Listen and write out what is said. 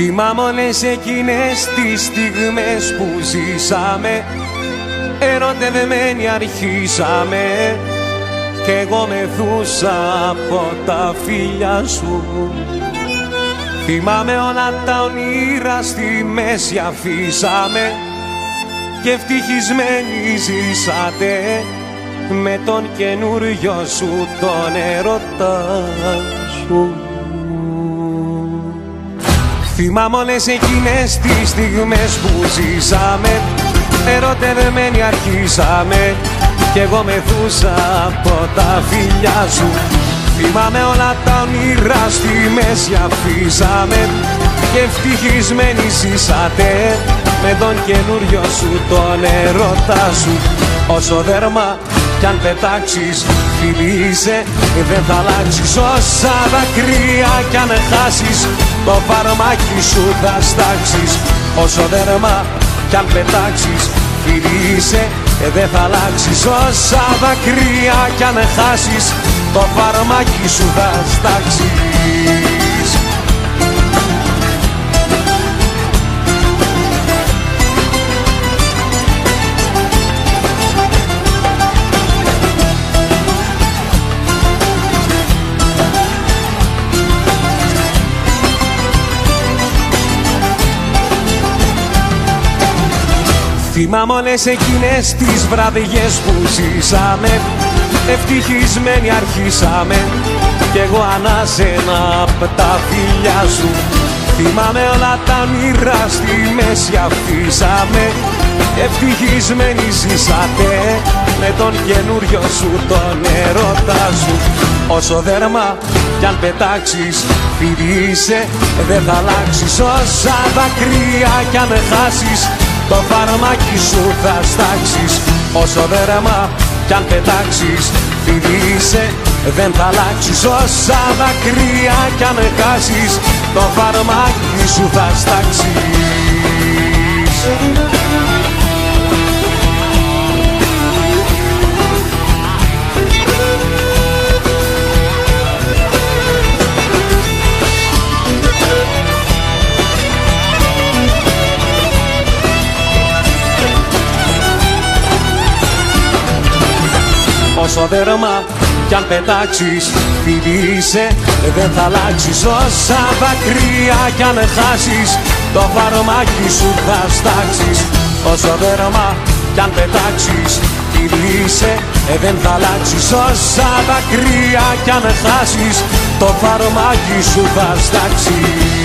Θυμάμαι όλες εκείνες τις στιγμές που ζήσαμε. Ερωτευμένοι αρχίσαμε. Κι εγώ μεθούσα από τα φίλια σου. Θυμάμαι όλα τα όνειρα στη μέση αφήσαμε. Και ευτυχισμένοι ζήσατε. Με τον καινούριο σου τον ερωτά σου Θυμάμαι όλες εκείνες τις στιγμές που ζήσαμε. Ερωτευμένοι αρχίσαμε. Κι εγώ μεθούσα από τα φιλιά σου. Θυμάμαι όλα τα όνειρα στη μέση αφήσαμε. Και ευτυχισμένοι ζήσατε. Με τον καινούριο σου τον ερώτα σου. Όσο δέρμα κι αν πετάξεις φιλείσαι δεν θα αλλάξεις όσα δακρύα κι αν χάσεις το φαρμάκι σου θα στάξεις. Όσο δέρμα κι αν πετάξεις φιλείσαι δεν θα αλλάξεις όσα δακρύα κι αν χάσεις το φαρμάκι σου θα στάξεις Θυμάμαι όλες εκείνες τις βραδιές που ζήσαμε. Ευτυχισμένοι αρχίσαμε. Κι εγώ ανάσαινα απ' τα φιλιά σου. Θυμάμαι όλα τα μοίρα στη μέση αφήσαμε. Ευτυχισμένοι ζήσατε. Με τον καινούριο σου τον ερώτα σου. Όσο δέρμα κι αν πετάξεις φιλείσαι δεν θα αλλάξεις. Όσα δακρύα κι αν χάσεις το φαρμάκι σου θα στάξεις. Όσο δέρμα κι αν πετάξεις φιλείσαι δεν θα αλλάξεις. Όσα δακρύα κι αν χάσεις Το φαρμάκι σου θα στάξεις Όσο δέρμα κι αν πετάξεις φιλείσαι δεν θα αλλάξεις Όσα δακρύα κι αν χάσεις το φαρμάκι σου θα στάξεις. Όσο δέρμα κι αν πετάξεις φιλείσαι δεν θα αλλάξεις Όσα δακρύα κι αν χάσεις το φαρμάκι σου θα στάξεις